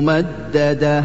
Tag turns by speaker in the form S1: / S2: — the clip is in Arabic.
S1: ممددة.